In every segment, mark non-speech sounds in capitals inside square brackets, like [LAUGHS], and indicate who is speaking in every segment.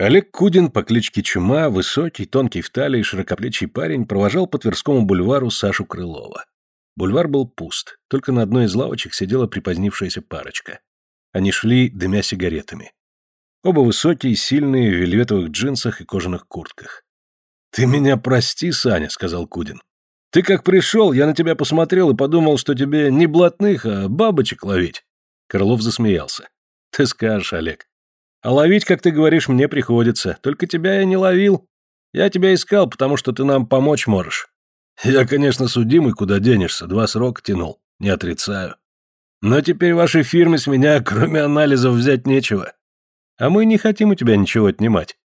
Speaker 1: Олег Кудин по кличке Чума, высокий, тонкий в талии, широкоплечий парень, провожал по Тверскому бульвару Сашу Крылова. Бульвар был пуст, только на одной из лавочек сидела припозднившаяся парочка. Они шли, дымя сигаретами. Оба высокие, сильные, в вельветовых джинсах и кожаных куртках. «Ты меня прости, Саня», — сказал Кудин. «Ты как пришел, я на тебя посмотрел и подумал, что тебе не блатных, а бабочек ловить». Крылов засмеялся. «Ты скажешь, Олег. А ловить, как ты говоришь, мне приходится. Только тебя я не ловил. Я тебя искал, потому что ты нам помочь можешь. Я, конечно, судимый, куда денешься, два срока тянул, не отрицаю. Но теперь вашей фирме с меня, [LAUGHS] кроме анализов, взять нечего. А мы не хотим у тебя ничего отнимать.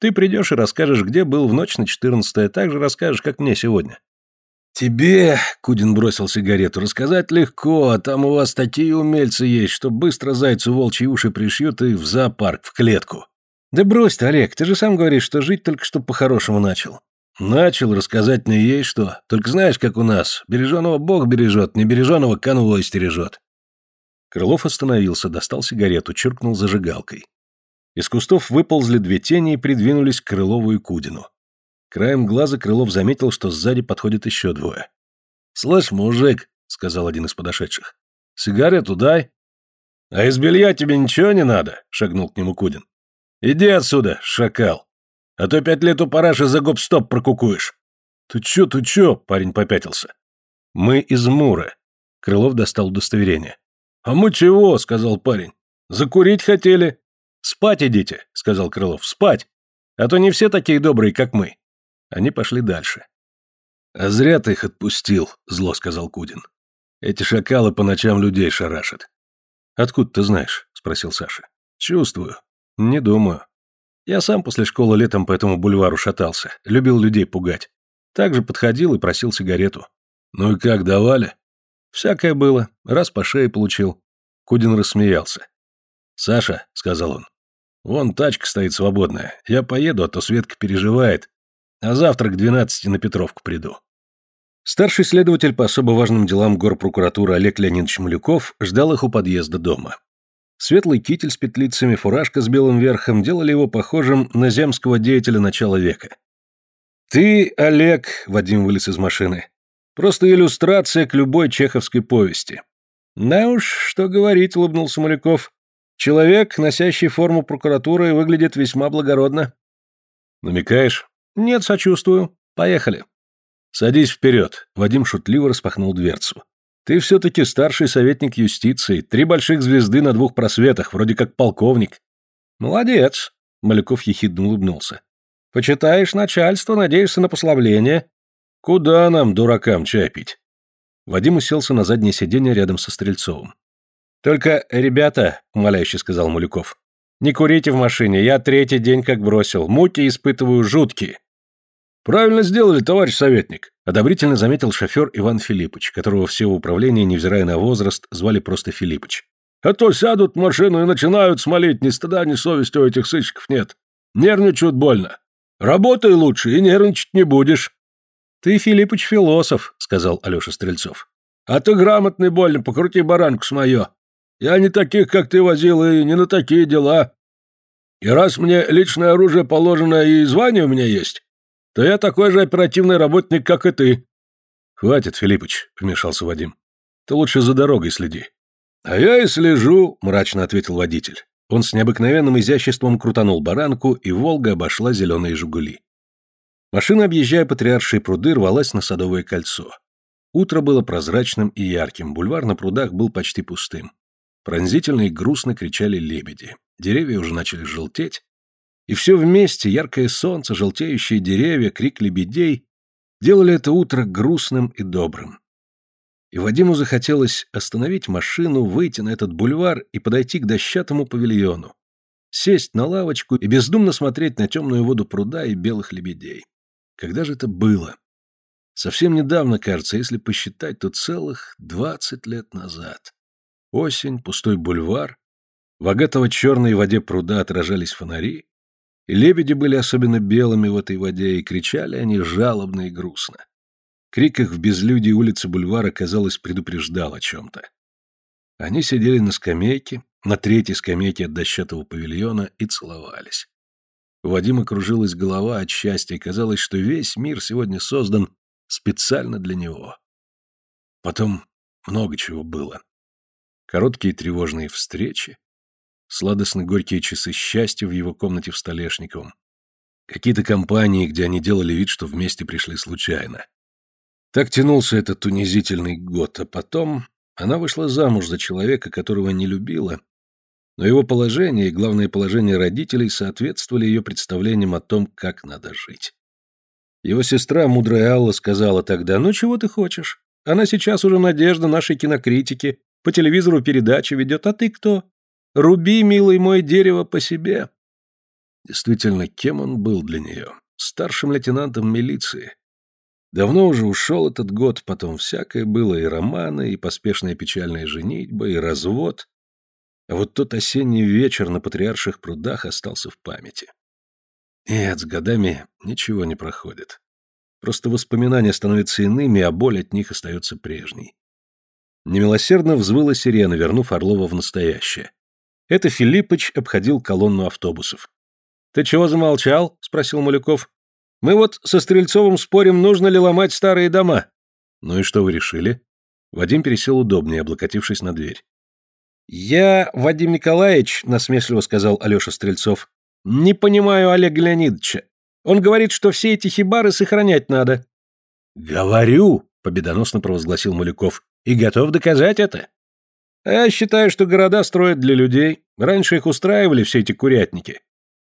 Speaker 1: Ты придешь и расскажешь, где был в ночь на четырнадцатое, так же расскажешь, как мне сегодня. «Тебе, — Кудин бросил сигарету, — рассказать легко, а там у вас такие умельцы есть, что быстро зайцу волчьи уши пришьют и в зоопарк, в клетку». «Да брось ты, Олег, ты же сам говоришь, что жить только что по-хорошему начал». «Начал, рассказать мне есть что. Только знаешь, как у нас, береженого Бог бережет, не береженого конвой стережет». Крылов остановился, достал сигарету, чиркнул зажигалкой. Из кустов выползли две тени и придвинулись к Крылову и Кудину. Краем глаза Крылов заметил, что сзади подходит еще двое. «Слышь, мужик», — сказал один из подошедших, — «сигарету дай». «А из белья тебе ничего не надо?» — шагнул к нему Кудин. «Иди отсюда, шакал, а то пять лет у параши за гоп-стоп прокукуешь». «Ты чё, ты чё?» — парень попятился. «Мы из Мура». Крылов достал удостоверение. «А мы чего?» — сказал парень. «Закурить хотели». «Спать идите», — сказал Крылов, — «спать. А то не все такие добрые, как мы». Они пошли дальше. «А зря ты их отпустил», — зло сказал Кудин. «Эти шакалы по ночам людей шарашат». «Откуда ты знаешь?» — спросил Саша. «Чувствую. Не думаю. Я сам после школы летом по этому бульвару шатался, любил людей пугать. Также подходил и просил сигарету. Ну и как, давали?» «Всякое было. Раз по шее получил». Кудин рассмеялся. «Саша», — сказал он, — «вон тачка стоит свободная. Я поеду, а то Светка переживает. А завтра к двенадцати на Петровку приду. Старший следователь по особо важным делам горпрокуратуры Олег Леонидович Малюков ждал их у подъезда дома. Светлый китель с петлицами, фуражка с белым верхом делали его похожим на земского деятеля начала века. «Ты, Олег», — Вадим вылез из машины, — «просто иллюстрация к любой чеховской повести». «Да уж, что говорить», — улыбнулся Малюков. «Человек, носящий форму прокуратуры, выглядит весьма благородно». «Намекаешь?» «Нет, сочувствую. Поехали». «Садись вперед», — Вадим шутливо распахнул дверцу. «Ты все-таки старший советник юстиции, три больших звезды на двух просветах, вроде как полковник». «Молодец», — Маляков ехидно улыбнулся. «Почитаешь начальство, надеешься на послабление». «Куда нам, дуракам, чай пить?» Вадим уселся на заднее сиденье рядом со Стрельцовым. «Только, ребята», — умоляюще сказал Малюков, — «не курите в машине, я третий день как бросил, муки испытываю жуткие». «Правильно сделали, товарищ советник», — одобрительно заметил шофер Иван Филиппович, которого все в управлении, невзирая на возраст, звали просто Филиппыч. «А то сядут в машину и начинают смолить, ни стыда, ни совести у этих сыщиков нет. Нервничают больно. Работай лучше, и нервничать не будешь». «Ты, Филиппыч, философ», — сказал Алеша Стрельцов. «А ты грамотный больно, покрути баранку с мое. Я не таких, как ты возил, и не на такие дела. И раз мне личное оружие положено и звание у меня есть, то я такой же оперативный работник, как и ты». «Хватит, Филиппыч», — вмешался Вадим. «Ты лучше за дорогой следи». «А я и слежу», — мрачно ответил водитель. Он с необыкновенным изяществом крутанул баранку, и «Волга» обошла зеленые «Жигули». Машина, объезжая патриаршие пруды, рвалась на Садовое кольцо. Утро было прозрачным и ярким, бульвар на прудах был почти пустым. Пронзительно и грустно кричали лебеди. Деревья уже начали желтеть, и все вместе, яркое солнце, желтеющие деревья, крик лебедей, делали это утро грустным и добрым. И Вадиму захотелось остановить машину, выйти на этот бульвар и подойти к дощатому павильону, сесть на лавочку и бездумно смотреть на темную воду пруда и белых лебедей. Когда же это было? Совсем недавно, кажется, если посчитать, то целых двадцать лет назад. Осень, пустой бульвар, в агатово-черной воде пруда отражались фонари, и лебеди были особенно белыми в этой воде, и кричали они жалобно и грустно. Крик их в безлюдии улицы бульвара, казалось, предупреждал о чем-то. Они сидели на скамейке, на третьей скамейке от дощатого павильона, и целовались. У Вадима кружилась голова от счастья, и казалось, что весь мир сегодня создан специально для него. Потом много чего было. Короткие тревожные встречи, сладостно-горькие часы счастья в его комнате в Столешниковом, какие-то компании, где они делали вид, что вместе пришли случайно. Так тянулся этот унизительный год, а потом она вышла замуж за человека, которого не любила, но его положение и, главное, положение родителей соответствовали ее представлениям о том, как надо жить. Его сестра, мудрая Алла, сказала тогда, «Ну, чего ты хочешь? Она сейчас уже надежда нашей кинокритики, по телевизору передачи ведет, а ты кто? Руби, милый мой, дерево по себе». Действительно, кем он был для нее? Старшим лейтенантом милиции. Давно уже ушел этот год, потом всякое было, и романы, и поспешная печальная женитьба, и развод. А вот тот осенний вечер на Патриарших прудах остался в памяти. Нет, с годами ничего не проходит. Просто воспоминания становятся иными, а боль от них остается прежней. Немилосердно взвыла сирена, вернув Орлова в настоящее. Это Филиппыч обходил колонну автобусов. «Ты чего замолчал?» — спросил Малюков. «Мы вот со Стрельцовым спорим, нужно ли ломать старые дома». «Ну и что вы решили?» Вадим пересел удобнее, облокотившись на дверь. «Я, Вадим Николаевич», — насмешливо сказал Алеша Стрельцов, — «не понимаю Олега Леонидовича. Он говорит, что все эти хибары сохранять надо». «Говорю», — победоносно провозгласил Малюков, — «и готов доказать это». А «Я считаю, что города строят для людей. Раньше их устраивали все эти курятники.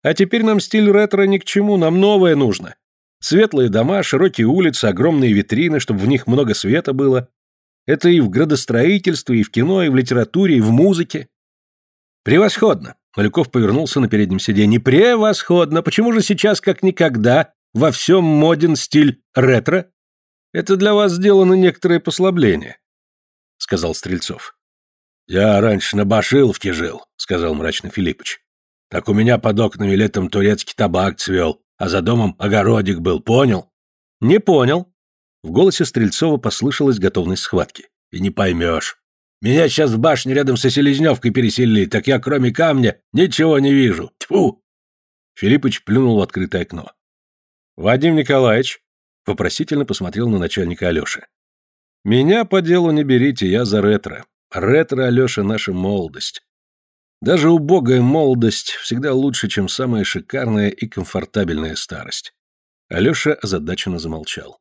Speaker 1: А теперь нам стиль ретро ни к чему, нам новое нужно. Светлые дома, широкие улицы, огромные витрины, чтобы в них много света было. Это и в градостроительстве, и в кино, и в литературе, и в музыке. Превосходно. Малюков повернулся на переднем сиденье. Превосходно. Почему же сейчас, как никогда, во всем моден стиль ретро? Это для вас сделано некоторое послабление, сказал Стрельцов. Я раньше на Башиловке жил, сказал мрачно Филиппыч. Так у меня под окнами летом турецкий табак цвел, а за домом огородик был, понял? Не понял. В голосе Стрельцова послышалась готовность схватки. «И не поймешь. Меня сейчас в башне рядом со Селезневкой переселили, так я кроме камня ничего не вижу. Тьфу!» Филиппыч плюнул в открытое окно. «Вадим Николаевич», — вопросительно посмотрел на начальника Алёши. «Меня по делу не берите, я за ретро. Ретро, Алёша, наша молодость. Даже убогая молодость всегда лучше, чем самая шикарная и комфортабельная старость». Алёша озадаченно замолчал.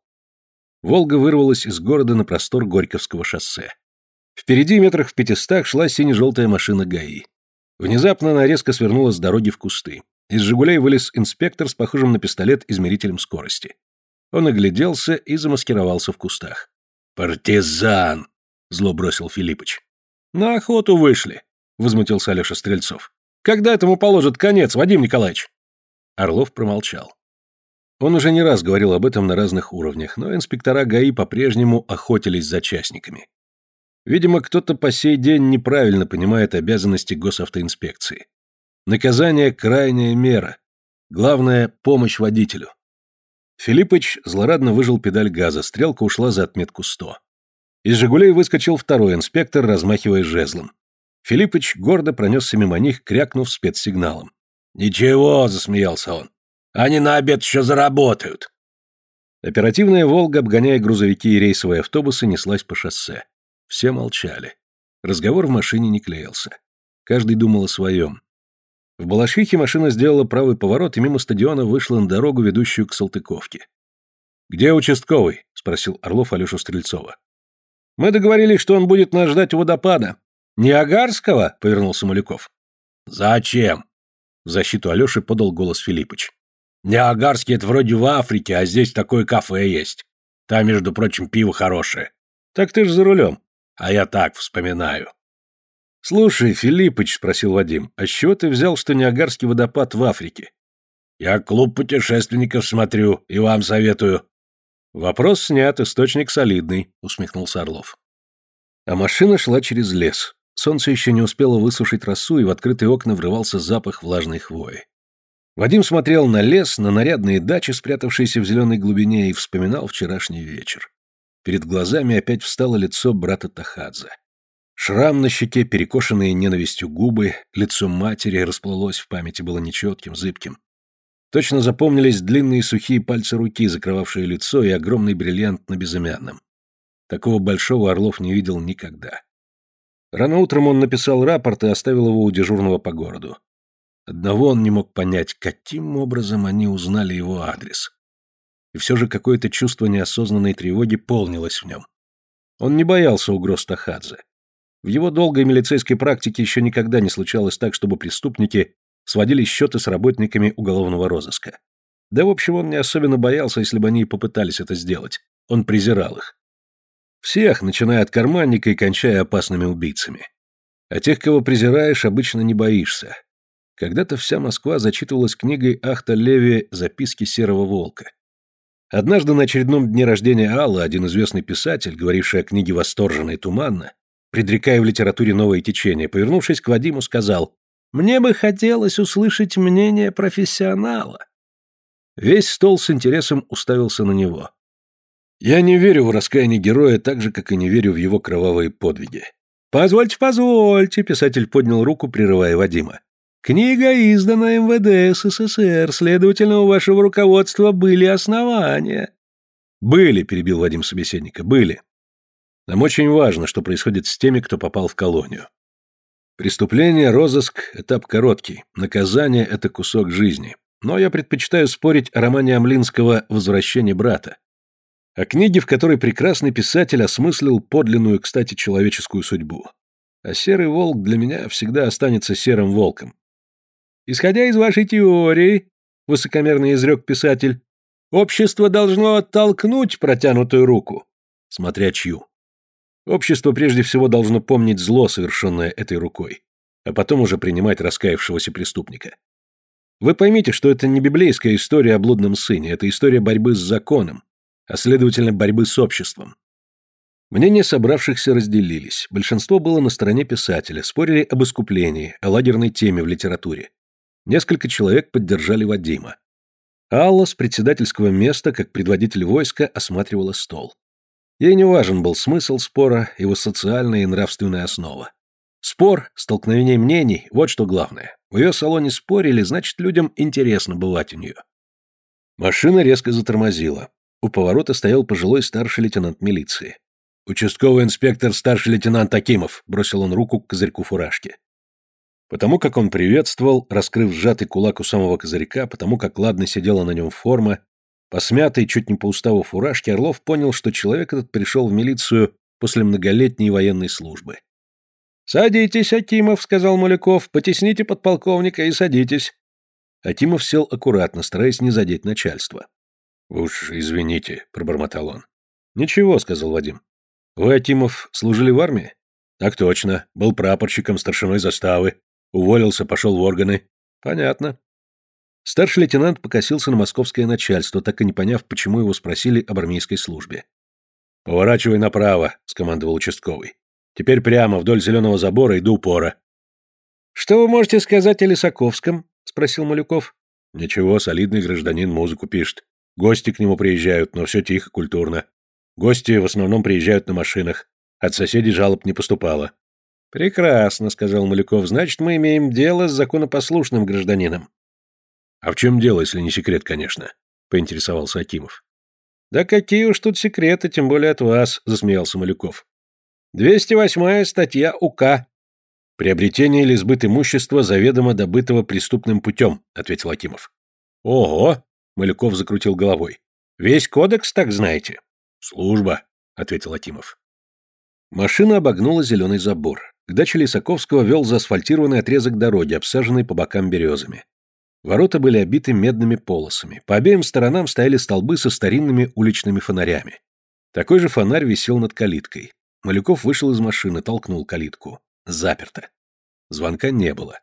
Speaker 1: Волга вырвалась из города на простор Горьковского шоссе. Впереди метрах в пятистах шла сине-желтая машина ГАИ. Внезапно она резко свернула с дороги в кусты. Из «Жигулей» вылез инспектор с похожим на пистолет измерителем скорости. Он огляделся и замаскировался в кустах. «Партизан!» — зло бросил Филиппыч. «На охоту вышли», — возмутился Алеша Стрельцов. «Когда этому положат конец, Вадим Николаевич?» Орлов промолчал. Он уже не раз говорил об этом на разных уровнях, но инспектора ГАИ по-прежнему охотились за частниками. Видимо, кто-то по сей день неправильно понимает обязанности госавтоинспекции. Наказание – крайняя мера. Главное – помощь водителю. Филиппыч злорадно выжил педаль газа, стрелка ушла за отметку 100. Из «Жигулей» выскочил второй инспектор, размахивая жезлом. Филиппыч гордо пронесся мимо них, крякнув спецсигналом. «Ничего», — засмеялся он, они на обед еще заработают. Оперативная «Волга», обгоняя грузовики и рейсовые автобусы, неслась по шоссе. Все молчали. Разговор в машине не клеился. Каждый думал о своем. В Балашихе машина сделала правый поворот и мимо стадиона вышла на дорогу, ведущую к Салтыковке. «Где участковый?» — спросил Орлов Алешу Стрельцова. «Мы договорились, что он будет нас ждать у водопада». «Ниагарского?» — повернулся Малюков. «Зачем?» — в защиту Алеши подал голос Филиппыч. Ниагарский это вроде в Африке, а здесь такое кафе есть. Там, между прочим, пиво хорошее. Так ты ж за рулем. А я так вспоминаю. Слушай, Филиппыч, спросил Вадим, а с чего ты взял, что Ниагарский водопад в Африке? Я клуб путешественников смотрю и вам советую. Вопрос снят, источник солидный, усмехнулся Орлов. А машина шла через лес. Солнце еще не успело высушить росу, и в открытые окна врывался запах влажной хвои. Вадим смотрел на лес, на нарядные дачи, спрятавшиеся в зеленой глубине, и вспоминал вчерашний вечер. Перед глазами опять встало лицо брата Тахадзе. Шрам на щеке, перекошенные ненавистью губы, лицо матери расплылось в памяти, было нечетким, зыбким. Точно запомнились длинные сухие пальцы руки, закрывавшие лицо, и огромный бриллиант на безымянном. Такого большого Орлов не видел никогда. Рано утром он написал рапорт и оставил его у дежурного по городу. Одного он не мог понять, каким образом они узнали его адрес. И все же какое-то чувство неосознанной тревоги полнилось в нем. Он не боялся угроз Тахадзе. В его долгой милицейской практике еще никогда не случалось так, чтобы преступники сводили счеты с работниками уголовного розыска. Да, в общем, он не особенно боялся, если бы они и попытались это сделать. Он презирал их. Всех, начиная от карманника и кончая опасными убийцами. А тех, кого презираешь, обычно не боишься. Когда-то вся Москва зачитывалась книгой Ахта Леви «Записки серого волка». Однажды на очередном дне рождения Аллы один известный писатель, говоривший о книге восторженно и туманно, предрекая в литературе новое течение, повернувшись к Вадиму, сказал «Мне бы хотелось услышать мнение профессионала». Весь стол с интересом уставился на него. Я не верю в раскаяние героя так же, как и не верю в его кровавые подвиги. «Позвольте, позвольте», — писатель поднял руку, прерывая Вадима. «Книга издана МВД СССР, следовательно, у вашего руководства были основания». «Были», — перебил Вадим собеседника, — «были. Нам очень важно, что происходит с теми, кто попал в колонию. Преступление, розыск — этап короткий, наказание — это кусок жизни. Но я предпочитаю спорить о романе Амлинского «Возвращение брата», о книге, в которой прекрасный писатель осмыслил подлинную, кстати, человеческую судьбу. А серый волк для меня всегда останется серым волком. Исходя из вашей теории, высокомерно изрек писатель, общество должно оттолкнуть протянутую руку. Смотря чью. Общество прежде всего должно помнить зло, совершенное этой рукой, а потом уже принимать раскаявшегося преступника. Вы поймите, что это не библейская история о блудном сыне, это история борьбы с законом, а следовательно борьбы с обществом. Мнения собравшихся разделились. Большинство было на стороне писателя, спорили об искуплении, о лагерной теме в литературе. Несколько человек поддержали Вадима. Алла с председательского места, как предводитель войска, осматривала стол. Ей не важен был смысл спора, его социальная и нравственная основа. Спор, столкновение мнений – вот что главное. В ее салоне спорили, значит, людям интересно бывать у нее. Машина резко затормозила. У поворота стоял пожилой старший лейтенант милиции. «Участковый инспектор старший лейтенант Акимов», — бросил он руку к козырьку фуражки. Потому как он приветствовал, раскрыв сжатый кулак у самого козырька, потому как ладно сидела на нем форма, по смятой, чуть не по уставу фуражке, Орлов понял, что человек этот пришел в милицию после многолетней военной службы. «Садитесь, Акимов», — сказал Маляков, — «потесните подполковника и садитесь». Акимов сел аккуратно, стараясь не задеть начальство. «Уж извините», — пробормотал он. «Ничего», — сказал Вадим. «Вы, Акимов, служили в армии?» «Так точно. Был прапорщиком старшиной заставы. Уволился, пошел в органы». «Понятно». Старший лейтенант покосился на московское начальство, так и не поняв, почему его спросили об армейской службе. «Поворачивай направо», — скомандовал участковый. «Теперь прямо, вдоль зеленого забора и до упора». «Что вы можете сказать о Лисаковском?» — спросил Малюков. «Ничего, солидный гражданин музыку пишет. Гости к нему приезжают, но все тихо, культурно. Гости в основном приезжают на машинах. От соседей жалоб не поступало. «Прекрасно», — сказал Маляков. «Значит, мы имеем дело с законопослушным гражданином». «А в чем дело, если не секрет, конечно?» — поинтересовался Акимов. «Да какие уж тут секреты, тем более от вас», — засмеялся Малюков. «208-я статья УК». «Приобретение или сбыт имущества, заведомо добытого преступным путем», — ответил Акимов. «Ого!» Малюков закрутил головой. «Весь кодекс так знаете?» «Служба», — ответил Акимов. Машина обогнула зеленый забор. К даче Лисаковского вел заасфальтированный отрезок дороги, обсаженный по бокам березами. Ворота были обиты медными полосами. По обеим сторонам стояли столбы со старинными уличными фонарями. Такой же фонарь висел над калиткой. Малюков вышел из машины, толкнул калитку. Заперто. Звонка не было.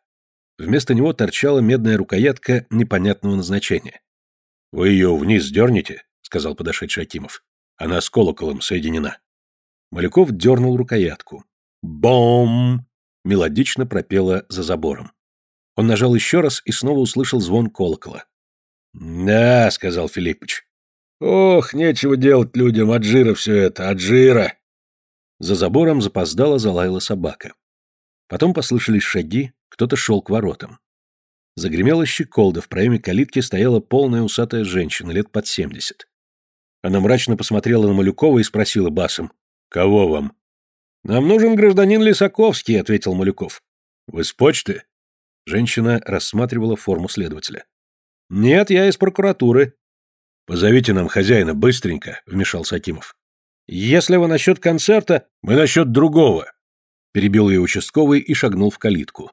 Speaker 1: Вместо него торчала медная рукоятка непонятного назначения. «Вы ее вниз дернете?» — сказал подошедший Акимов. «Она с колоколом соединена». Маляков дернул рукоятку. «Бом!» — мелодично пропела за забором. Он нажал еще раз и снова услышал звон колокола. «Да», — сказал Филиппыч. «Ох, нечего делать людям, от жира все это, от жира!» За забором запоздала залаяла собака. Потом послышались шаги, кто-то шел к воротам. Загремела щеколда, в проеме калитки стояла полная усатая женщина, лет под семьдесят. Она мрачно посмотрела на Малюкова и спросила басом. «Кого вам?» «Нам нужен гражданин Лисаковский», — ответил Малюков. «Вы с почты?» Женщина рассматривала форму следователя. «Нет, я из прокуратуры». «Позовите нам хозяина быстренько», — вмешался Акимов. «Если вы насчет концерта...» «Мы насчет другого», — перебил ее участковый и шагнул в калитку.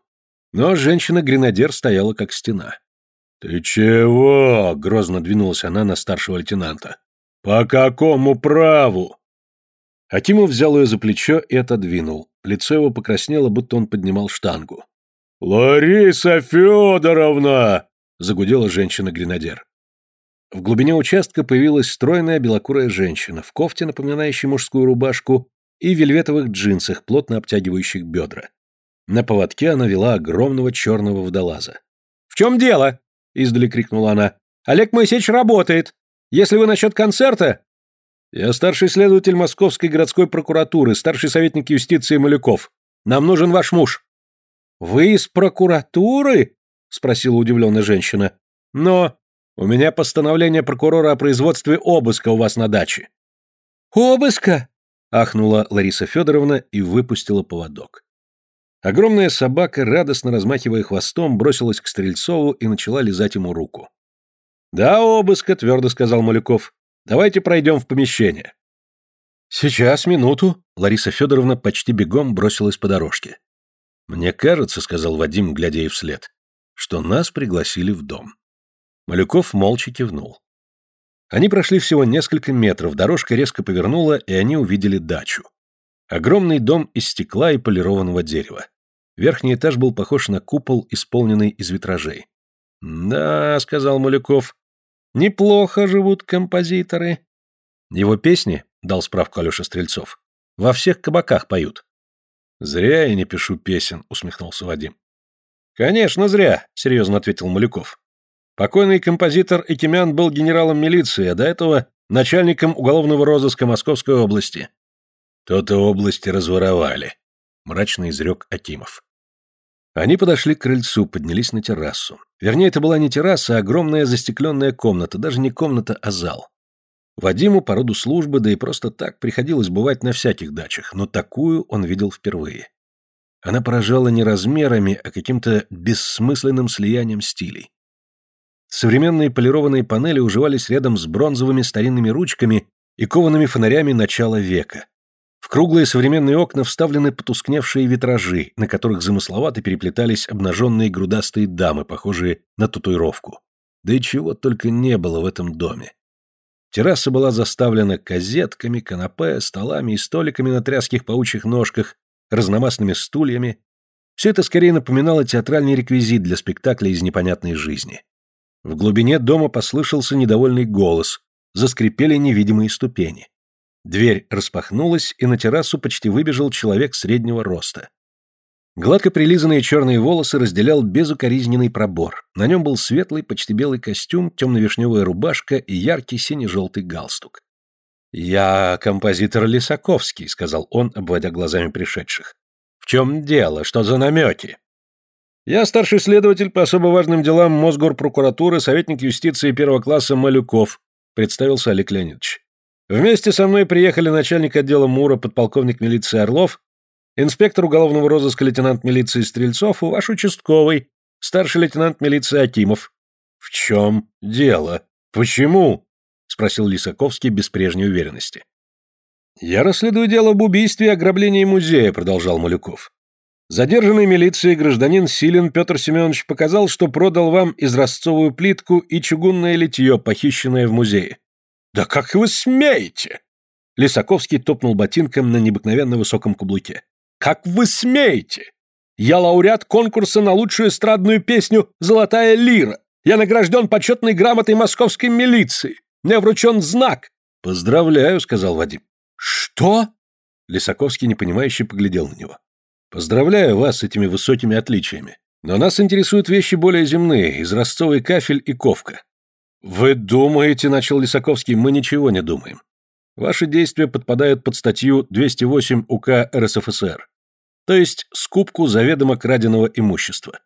Speaker 1: Но женщина-гренадер стояла как стена. «Ты чего?» — грозно двинулась она на старшего лейтенанта. «По какому праву?» Акимов взял ее за плечо и отодвинул. Лицо его покраснело, будто он поднимал штангу. «Лариса Федоровна!» — загудела женщина-гренадер. В глубине участка появилась стройная белокурая женщина в кофте, напоминающей мужскую рубашку, и вельветовых джинсах, плотно обтягивающих бедра. На поводке она вела огромного черного водолаза. «В чем дело?» — издали крикнула она. «Олег Моисеевич работает. Если вы насчет концерта...» «Я старший следователь Московской городской прокуратуры, старший советник юстиции Малюков. Нам нужен ваш муж». «Вы из прокуратуры?» — спросила удивленная женщина. «Но у меня постановление прокурора о производстве обыска у вас на даче». «Обыска?» — ахнула Лариса Федоровна и выпустила поводок. Огромная собака, радостно размахивая хвостом, бросилась к Стрельцову и начала лизать ему руку. «Да, обыска», — твердо сказал Малюков. «Давайте пройдем в помещение». «Сейчас, минуту», — Лариса Федоровна почти бегом бросилась по дорожке. «Мне кажется», — сказал Вадим, глядя ей вслед, — «что нас пригласили в дом». Малюков молча кивнул. Они прошли всего несколько метров, дорожка резко повернула, и они увидели дачу. Огромный дом из стекла и полированного дерева. Верхний этаж был похож на купол, исполненный из витражей. «Да», — сказал Малюков, — «неплохо живут композиторы». «Его песни», — дал справку Алеша Стрельцов, — «во всех кабаках поют». «Зря я не пишу песен», — усмехнулся Вадим. «Конечно, зря», — серьезно ответил Малюков. Покойный композитор Экимян был генералом милиции, а до этого начальником уголовного розыска Московской области. То-то области разворовали, мрачно изрек Акимов. Они подошли к крыльцу, поднялись на террасу. Вернее, это была не терраса, а огромная застекленная комната, даже не комната, а зал. Вадиму по роду службы, да и просто так, приходилось бывать на всяких дачах, но такую он видел впервые. Она поражала не размерами, а каким-то бессмысленным слиянием стилей. Современные полированные панели уживались рядом с бронзовыми старинными ручками и коваными фонарями начала века. В круглые современные окна вставлены потускневшие витражи, на которых замысловато переплетались обнаженные грудастые дамы, похожие на татуировку. Да и чего только не было в этом доме. Терраса была заставлена козетками, канапе, столами и столиками на тряских паучьих ножках, разномастными стульями. Все это скорее напоминало театральный реквизит для спектакля из непонятной жизни. В глубине дома послышался недовольный голос, заскрипели невидимые ступени. Дверь распахнулась, и на террасу почти выбежал человек среднего роста. Гладко прилизанные черные волосы разделял безукоризненный пробор. На нем был светлый, почти белый костюм, темно-вишневая рубашка и яркий сине-желтый галстук. «Я композитор Лисаковский», — сказал он, обводя глазами пришедших. «В чем дело? Что за намеки?» «Я старший следователь по особо важным делам Мосгорпрокуратуры, советник юстиции первого класса Малюков», — представился Олег Леонидович. «Вместе со мной приехали начальник отдела МУРа, подполковник милиции Орлов, инспектор уголовного розыска лейтенант милиции Стрельцов и ваш участковый, старший лейтенант милиции Акимов. В чем дело? Почему? спросил Лисаковский без прежней уверенности. Я расследую дело об убийстве и ограблении музея, продолжал Малюков. Задержанный милицией гражданин Силин Петр Семенович показал, что продал вам изразцовую плитку и чугунное литье, похищенное в музее. Да как вы смеете? Лисаковский топнул ботинком на необыкновенно высоком каблуке. Как вы смеете? Я лауреат конкурса на лучшую эстрадную песню «Золотая лира». Я награжден почетной грамотой московской милиции. Мне вручен знак. Поздравляю, сказал Вадим. Что? Лисаковский непонимающе поглядел на него. Поздравляю вас с этими высокими отличиями. Но нас интересуют вещи более земные, изразцовый кафель и ковка. Вы думаете, начал Лисаковский, мы ничего не думаем. Ваши действия подпадают под статью 208 УК РСФСР то есть скупку заведомо краденого имущества.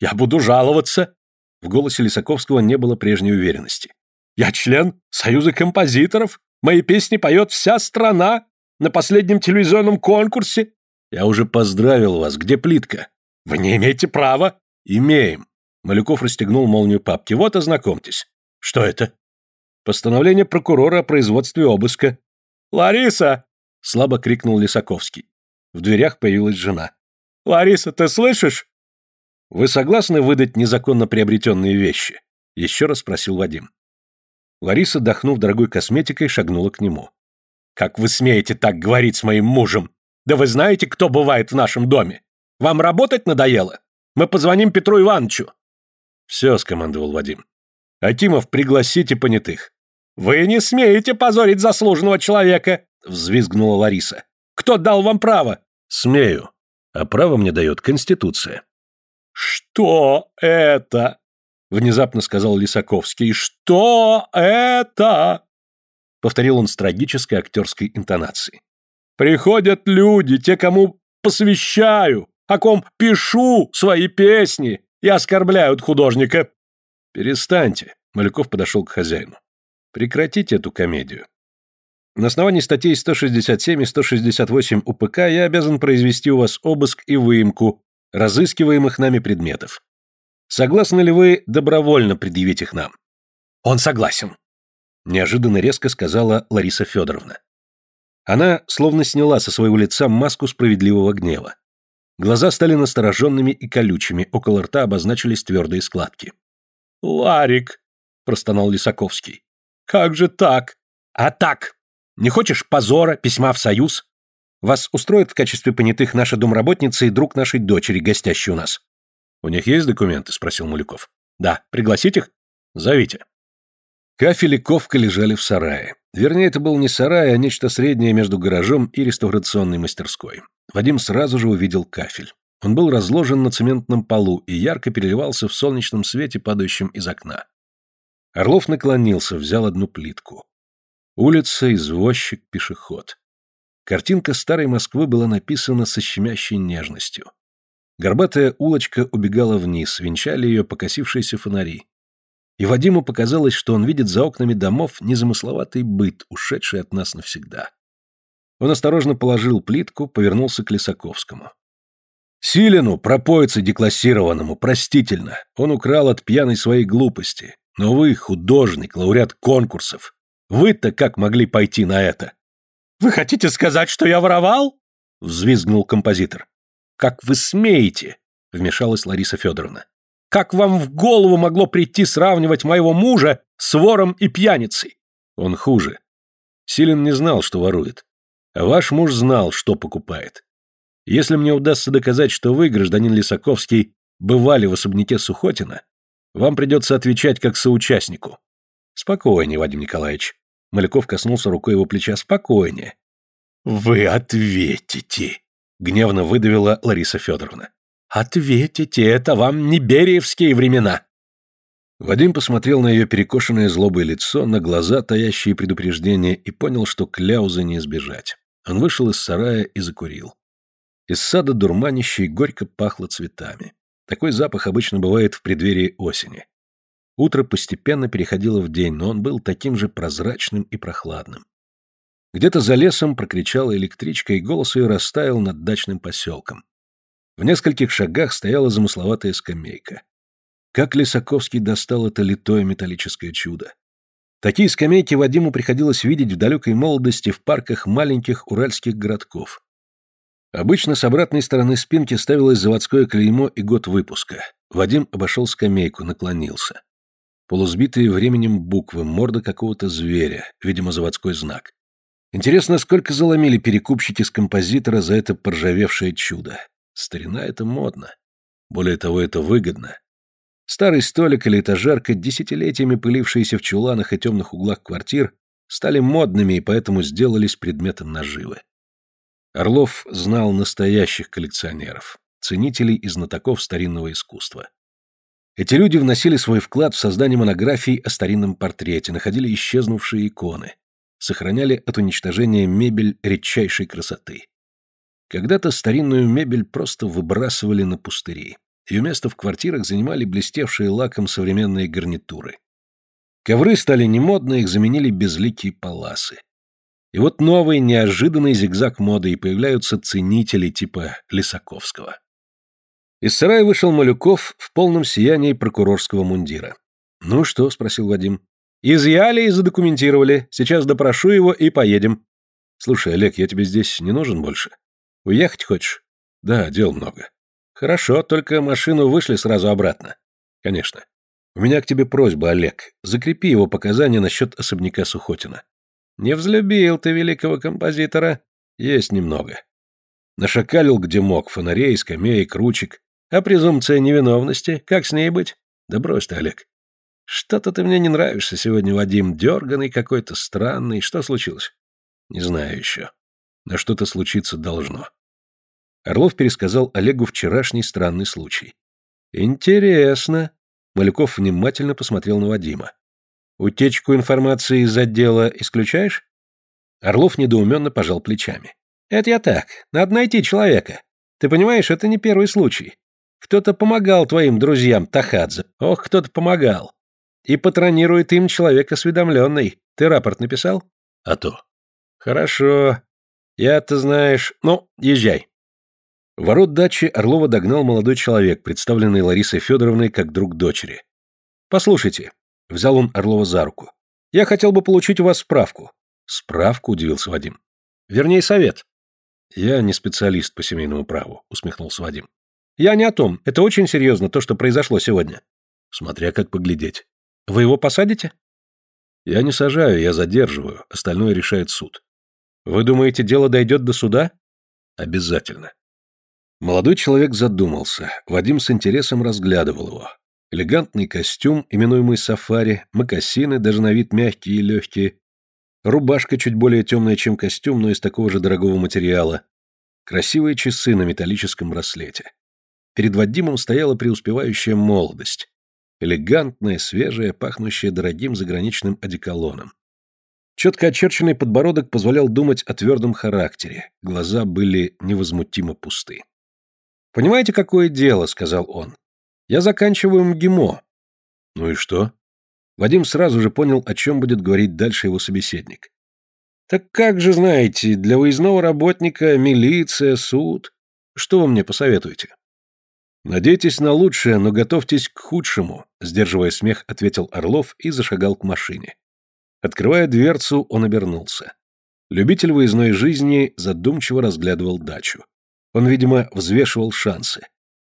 Speaker 1: «Я буду жаловаться», В голосе Лисаковского не было прежней уверенности.
Speaker 2: «Я член Союза композиторов. Мои песни поет вся страна. На последнем телевизионном конкурсе».
Speaker 1: «Я уже поздравил вас. Где плитка?»
Speaker 2: «Вы не имеете права».
Speaker 1: «Имеем». Малюков расстегнул молнию папки. «Вот, ознакомьтесь».
Speaker 2: «Что это?»
Speaker 1: «Постановление прокурора о производстве обыска».
Speaker 2: «Лариса!»
Speaker 1: — слабо крикнул Лисаковский. В дверях появилась жена.
Speaker 2: «Лариса, ты слышишь?»
Speaker 1: «Вы согласны выдать незаконно приобретенные вещи?» — еще раз спросил Вадим. Лариса, дохнув дорогой косметикой, шагнула к нему.
Speaker 2: «Как вы смеете так говорить с моим мужем? Да вы знаете, кто бывает в нашем доме? Вам работать надоело? Мы позвоним Петру Ивановичу».
Speaker 1: «Все», — скомандовал Вадим. «Акимов, пригласите понятых».
Speaker 2: «Вы не смеете позорить заслуженного человека!» — взвизгнула Лариса. «Кто дал вам право?»
Speaker 1: «Смею. А право мне дает Конституция».
Speaker 2: «Что это?» — внезапно сказал Лисаковский. «Что это?» — повторил он с трагической актерской интонацией. «Приходят люди, те, кому посвящаю, о ком пишу свои песни и оскорбляют художника».
Speaker 1: «Перестаньте», — Маляков подошел к хозяину. «Прекратите эту комедию. На основании статей 167 и 168 УПК я обязан произвести у вас обыск и выемку разыскиваемых нами предметов. Согласны ли вы добровольно предъявить их нам?
Speaker 2: Он согласен.
Speaker 1: Неожиданно резко сказала Лариса Федоровна. Она словно сняла со своего лица маску справедливого гнева. Глаза стали настороженными и колючими, около рта обозначились твердые складки.
Speaker 2: «Ларик!» – простонал Лисаковский. «Как же так?» «А так! Не хочешь позора, письма в союз? Вас устроит в качестве понятых наша домработница и друг нашей дочери, гостящий у нас?»
Speaker 1: «У них есть документы?» – спросил Муляков.
Speaker 2: «Да. Пригласить их?»
Speaker 1: «Зовите». Кафель и ковка лежали в сарае. Вернее, это был не сарай, а нечто среднее между гаражом и реставрационной мастерской. Вадим сразу же увидел кафель. Он был разложен на цементном полу и ярко переливался в солнечном свете, падающем из окна. Орлов наклонился, взял одну плитку. Улица, извозчик, пешеход. Картинка старой Москвы была написана со щемящей нежностью. Горбатая улочка убегала вниз, венчали ее покосившиеся фонари. И Вадиму показалось, что он видит за окнами домов незамысловатый быт, ушедший от нас навсегда. Он осторожно положил плитку, повернулся к Лисаковскому. Силину, пропойце деклассированному, простительно. Он украл от пьяной своей глупости. Но вы, художник, лауреат конкурсов, вы-то как могли пойти на это?
Speaker 2: Вы хотите сказать, что я воровал?
Speaker 1: Взвизгнул композитор. «Как вы смеете?» — вмешалась Лариса Федоровна.
Speaker 2: «Как вам в голову могло прийти сравнивать моего мужа с вором и пьяницей?»
Speaker 1: «Он хуже. Силин не знал, что ворует. А ваш муж знал, что покупает. Если мне удастся доказать, что вы, гражданин Лисаковский, бывали в особняке Сухотина, вам придется отвечать как соучастнику». «Спокойнее, Вадим Николаевич». Маляков коснулся рукой его плеча. «Спокойнее».
Speaker 2: «Вы ответите!»
Speaker 1: Гневно выдавила Лариса Федоровна.
Speaker 2: «Ответите, это вам не бериевские времена!»
Speaker 1: Вадим посмотрел на ее перекошенное злобое лицо, на глаза, таящие предупреждения, и понял, что кляузы не избежать. Он вышел из сарая и закурил. Из сада дурманищей горько пахло цветами. Такой запах обычно бывает в преддверии осени. Утро постепенно переходило в день, но он был таким же прозрачным и прохладным. Где-то за лесом прокричала электричка, и голос ее растаял над дачным поселком. В нескольких шагах стояла замысловатая скамейка. Как Лисаковский достал это литое металлическое чудо. Такие скамейки Вадиму приходилось видеть в далекой молодости в парках маленьких уральских городков. Обычно с обратной стороны спинки ставилось заводское клеймо и год выпуска. Вадим обошел скамейку, наклонился. Полузбитые временем буквы, морда какого-то зверя, видимо, заводской знак. Интересно, сколько заломили перекупщики с композитора за это поржавевшее чудо. Старина это модно. Более того, это выгодно. Старый столик или этажерка, десятилетиями пылившиеся в чуланах и темных углах квартир, стали модными и поэтому сделались предметом наживы. Орлов знал настоящих коллекционеров, ценителей и знатоков старинного искусства. Эти люди вносили свой вклад в создание монографий о старинном портрете, находили исчезнувшие иконы, сохраняли от уничтожения мебель редчайшей красоты. Когда-то старинную мебель просто выбрасывали на пустыри. Ее место в квартирах занимали блестевшие лаком современные гарнитуры. Ковры стали немодны, их заменили безликие паласы. И вот новый, неожиданный зигзаг моды, и появляются ценители типа Лисаковского. Из сарая вышел Малюков в полном сиянии прокурорского мундира. «Ну что?» — спросил Вадим. «Изъяли и задокументировали. Сейчас допрошу его и поедем». «Слушай, Олег, я тебе здесь не нужен больше. Уехать хочешь?» «Да, дел много». «Хорошо, только машину вышли сразу обратно». «Конечно. У меня к тебе просьба, Олег. Закрепи его показания насчет особняка Сухотина». «Не взлюбил ты великого композитора?» «Есть немного». Нашакалил где мог, фонарей, скамеек, ручек. А презумпция невиновности, как с ней быть? Да брось ты, Олег. Что-то ты мне не нравишься сегодня, Вадим, дерганый какой-то, странный. Что случилось? Не знаю еще. Но что-то случиться должно. Орлов пересказал Олегу вчерашний странный случай. Интересно. Малюков внимательно посмотрел на Вадима. Утечку информации из отдела исключаешь? Орлов недоуменно пожал плечами. Это я так. Надо найти человека. Ты понимаешь, это не первый случай. Кто-то помогал твоим друзьям Тахадзе. Ох, кто-то помогал. И патронирует им человек осведомленный. Ты рапорт написал? А то. Хорошо. Я-то знаешь... Ну, езжай. Ворот дачи Орлова догнал молодой человек, представленный Ларисой Федоровной как друг дочери. «Послушайте», — взял он Орлова за руку, — «я хотел бы получить у вас справку». «Справку?» — удивился Вадим. «Вернее, совет». «Я не специалист по семейному праву», — усмехнулся Вадим. «Я не о том. Это очень серьезно, то, что произошло сегодня». «Смотря как поглядеть». «Вы его посадите?» «Я не сажаю, я задерживаю. Остальное решает суд». «Вы думаете, дело дойдет до суда?» «Обязательно». Молодой человек задумался. Вадим с интересом разглядывал его. Элегантный костюм, именуемый сафари, мокасины, даже на вид мягкие и легкие, Рубашка чуть более темная, чем костюм, но из такого же дорогого материала. Красивые часы на металлическом браслете. Перед Вадимом стояла преуспевающая молодость. Элегантная, свежая, пахнущая дорогим заграничным одеколоном. Четко очерченный подбородок позволял думать о твердом характере. Глаза были невозмутимо пусты. «Понимаете, какое дело?» — сказал он. «Я заканчиваю МГИМО». «Ну и что?» Вадим сразу же понял, о чем будет говорить дальше его собеседник. «Так как же знаете, для выездного работника милиция, суд. Что вы мне посоветуете?» «Надейтесь на лучшее, но готовьтесь к худшему», — сдерживая смех, ответил Орлов и зашагал к машине. Открывая дверцу, он обернулся. Любитель выездной жизни задумчиво разглядывал дачу. Он, видимо, взвешивал шансы.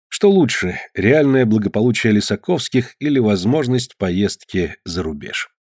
Speaker 1: Что лучше, реальное благополучие Лисаковских или возможность поездки за рубеж?